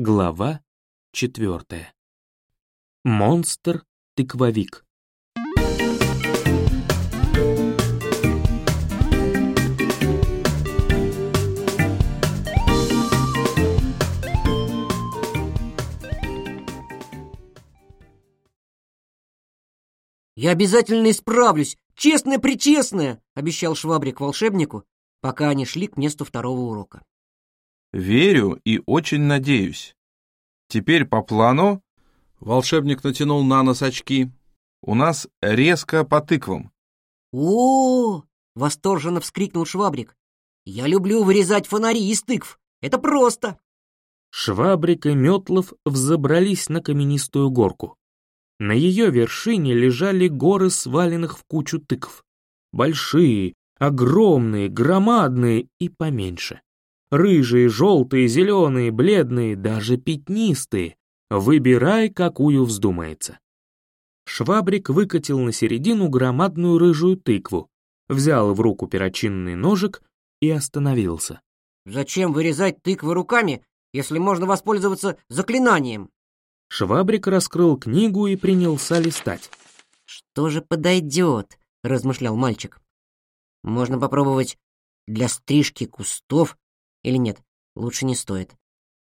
Глава 4. Монстр-тыквовик. «Я обязательно исправлюсь! Честное-причестное!» — обещал Швабрик волшебнику, пока они шли к месту второго урока. Верю и очень надеюсь. Теперь по плану...» Волшебник натянул на нос очки. «У нас резко по тыквам». «О!» — восторженно вскрикнул Швабрик. «Я люблю вырезать фонари из тыкв. Это просто!» Швабрик и Метлов взобрались на каменистую горку. На ее вершине лежали горы сваленных в кучу тыкв. Большие, огромные, громадные и поменьше. Рыжие, желтые, зеленые, бледные, даже пятнистые. Выбирай, какую вздумается. Швабрик выкатил на середину громадную рыжую тыкву, взял в руку перочинный ножик и остановился. «Зачем вырезать тыквы руками, если можно воспользоваться заклинанием?» Швабрик раскрыл книгу и принялся листать. «Что же подойдет?» — размышлял мальчик. «Можно попробовать для стрижки кустов или нет, лучше не стоит.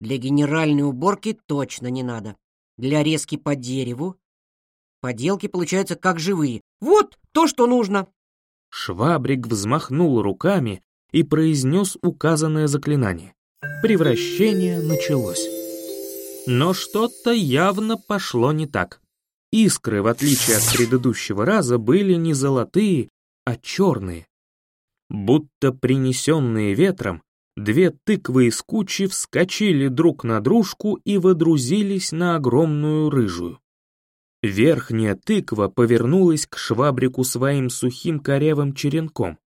Для генеральной уборки точно не надо. Для резки по дереву поделки получаются как живые. Вот то, что нужно. Швабрик взмахнул руками и произнес указанное заклинание. Превращение началось. Но что-то явно пошло не так. Искры, в отличие от предыдущего раза, были не золотые, а черные. Будто принесенные ветром, Две тыквы из кучи вскочили друг на дружку и водрузились на огромную рыжую. Верхняя тыква повернулась к швабрику своим сухим корявым черенком.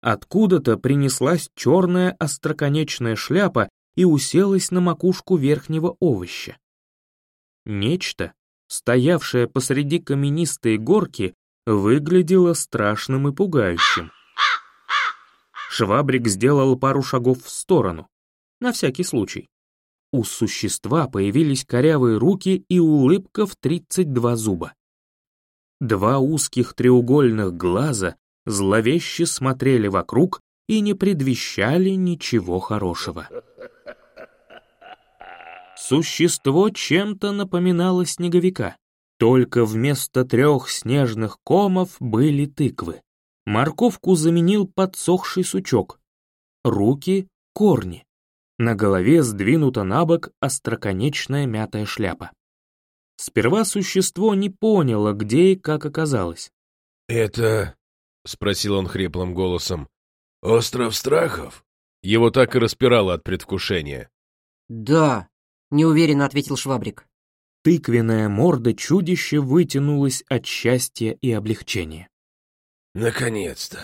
Откуда-то принеслась черная остроконечная шляпа и уселась на макушку верхнего овоща. Нечто, стоявшее посреди каменистой горки, выглядело страшным и пугающим. Швабрик сделал пару шагов в сторону. На всякий случай. У существа появились корявые руки и улыбка в 32 зуба. Два узких треугольных глаза зловеще смотрели вокруг и не предвещали ничего хорошего. Существо чем-то напоминало снеговика, только вместо трех снежных комов были тыквы. Морковку заменил подсохший сучок. Руки — корни. На голове сдвинута на бок остроконечная мятая шляпа. Сперва существо не поняло, где и как оказалось. «Это...» — спросил он хриплым голосом. «Остров страхов?» Его так и распирало от предвкушения. «Да», — неуверенно ответил Швабрик. Тыквенная морда чудища вытянулась от счастья и облегчения. «Наконец-то!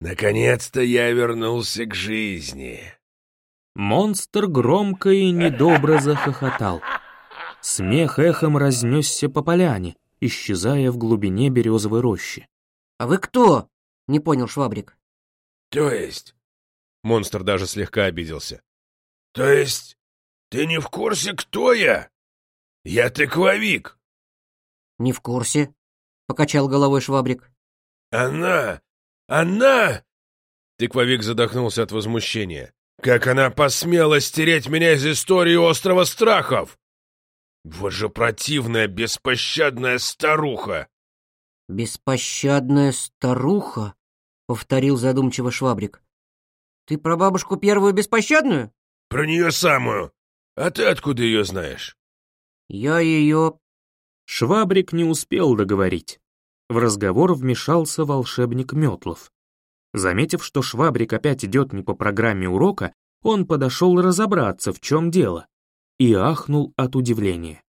Наконец-то я вернулся к жизни!» Монстр громко и недобро захохотал. Смех эхом разнесся по поляне, исчезая в глубине березовой рощи. «А вы кто?» — не понял Швабрик. «То есть?» Монстр даже слегка обиделся. «То есть ты не в курсе, кто я? Я тыквовик!» «Не в курсе», — покачал головой Швабрик. «Она! Она!» Тыквовик задохнулся от возмущения. «Как она посмела стереть меня из истории острова страхов! Вы же противная, беспощадная старуха!» «Беспощадная старуха?» — повторил задумчиво Швабрик. «Ты про бабушку первую беспощадную?» «Про нее самую. А ты откуда ее знаешь?» «Я ее...» Швабрик не успел договорить. В разговор вмешался волшебник Метлов. Заметив, что Швабрик опять идет не по программе урока, он подошел разобраться, в чем дело, и ахнул от удивления.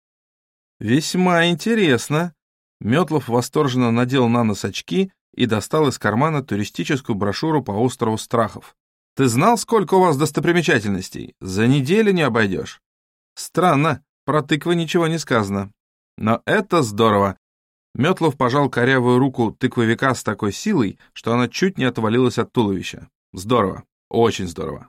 «Весьма интересно!» Метлов восторженно надел на нос очки и достал из кармана туристическую брошюру по острову Страхов. «Ты знал, сколько у вас достопримечательностей? За неделю не обойдешь!» «Странно, про тыквы ничего не сказано. Но это здорово. Метлов пожал корявую руку тыквовика с такой силой, что она чуть не отвалилась от туловища. Здорово. Очень здорово.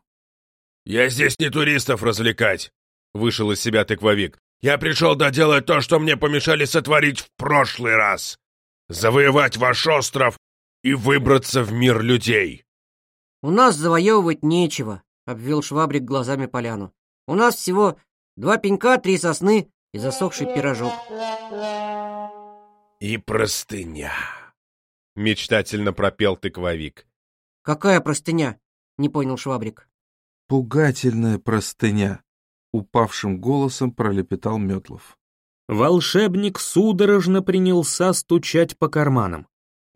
«Я здесь не туристов развлекать!» — вышел из себя тыквовик. «Я пришел доделать то, что мне помешали сотворить в прошлый раз! Завоевать ваш остров и выбраться в мир людей!» «У нас завоевывать нечего», — обвел Швабрик глазами поляну. «У нас всего два пенька, три сосны и засохший пирожок» и простыня», — мечтательно пропел тыквовик. «Какая простыня?» — не понял Швабрик. «Пугательная простыня», — упавшим голосом пролепетал Метлов. Волшебник судорожно принялся стучать по карманам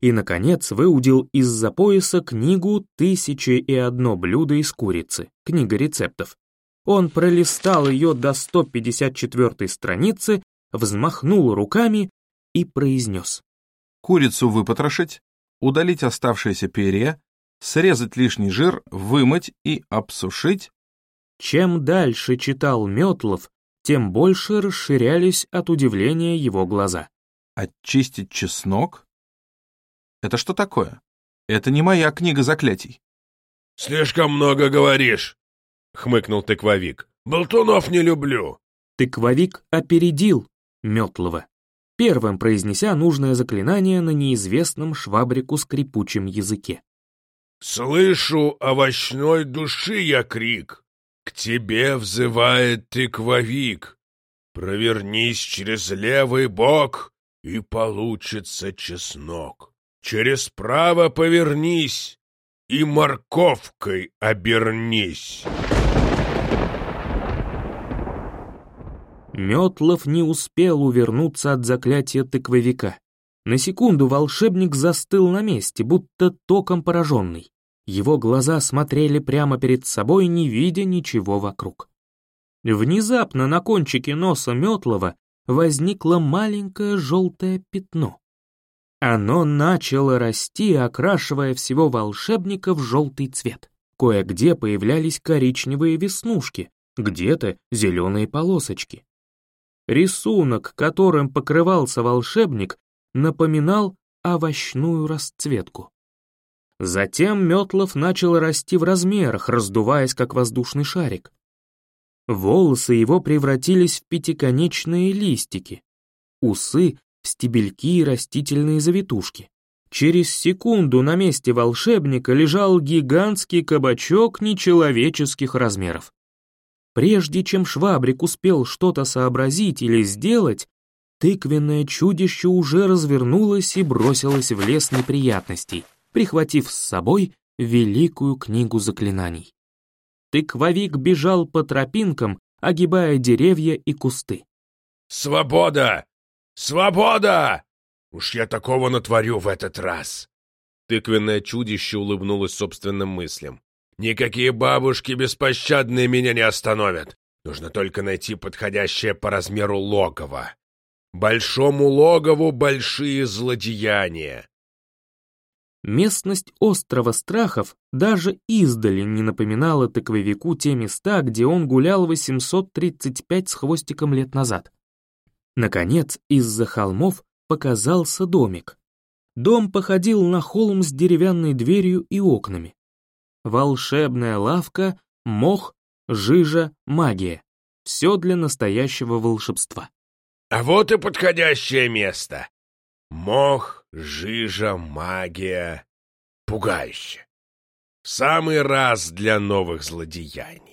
и, наконец, выудил из-за пояса книгу «Тысяча и одно блюдо из курицы», книга рецептов. Он пролистал ее до 154 страницы, взмахнул руками и произнес. «Курицу выпотрошить, удалить оставшиеся перья, срезать лишний жир, вымыть и обсушить». Чем дальше читал Метлов, тем больше расширялись от удивления его глаза. «Очистить чеснок? Это что такое? Это не моя книга заклятий». «Слишком много говоришь», — хмыкнул тыквовик. «Болтунов не люблю». Тыквовик опередил Метлова первым произнеся нужное заклинание на неизвестном швабрику скрипучем языке. «Слышу овощной души я крик! К тебе взывает тыквовик! Провернись через левый бок, и получится чеснок! Через право повернись, и морковкой обернись!» Метлов не успел увернуться от заклятия тыквовика. На секунду волшебник застыл на месте, будто током пораженный. Его глаза смотрели прямо перед собой, не видя ничего вокруг. Внезапно на кончике носа Метлова возникло маленькое желтое пятно. Оно начало расти, окрашивая всего волшебника в желтый цвет. Кое-где появлялись коричневые веснушки, где-то зеленые полосочки. Рисунок, которым покрывался волшебник, напоминал овощную расцветку. Затем Метлов начал расти в размерах, раздуваясь как воздушный шарик. Волосы его превратились в пятиконечные листики, усы — в стебельки и растительные завитушки. Через секунду на месте волшебника лежал гигантский кабачок нечеловеческих размеров. Прежде чем Швабрик успел что-то сообразить или сделать, тыквенное чудище уже развернулось и бросилось в лес неприятностей, прихватив с собой великую книгу заклинаний. Тыквовик бежал по тропинкам, огибая деревья и кусты. «Свобода! Свобода! Уж я такого натворю в этот раз!» Тыквенное чудище улыбнулось собственным мыслям. Никакие бабушки беспощадные меня не остановят. Нужно только найти подходящее по размеру логово. Большому логову большие злодеяния. Местность острова страхов даже издали не напоминала тыквовику те места, где он гулял 835 с хвостиком лет назад. Наконец, из-за холмов показался домик. Дом походил на холм с деревянной дверью и окнами волшебная лавка, мох, жижа, магия. Все для настоящего волшебства. А вот и подходящее место. Мох, жижа, магия. Пугающе. Самый раз для новых злодеяний.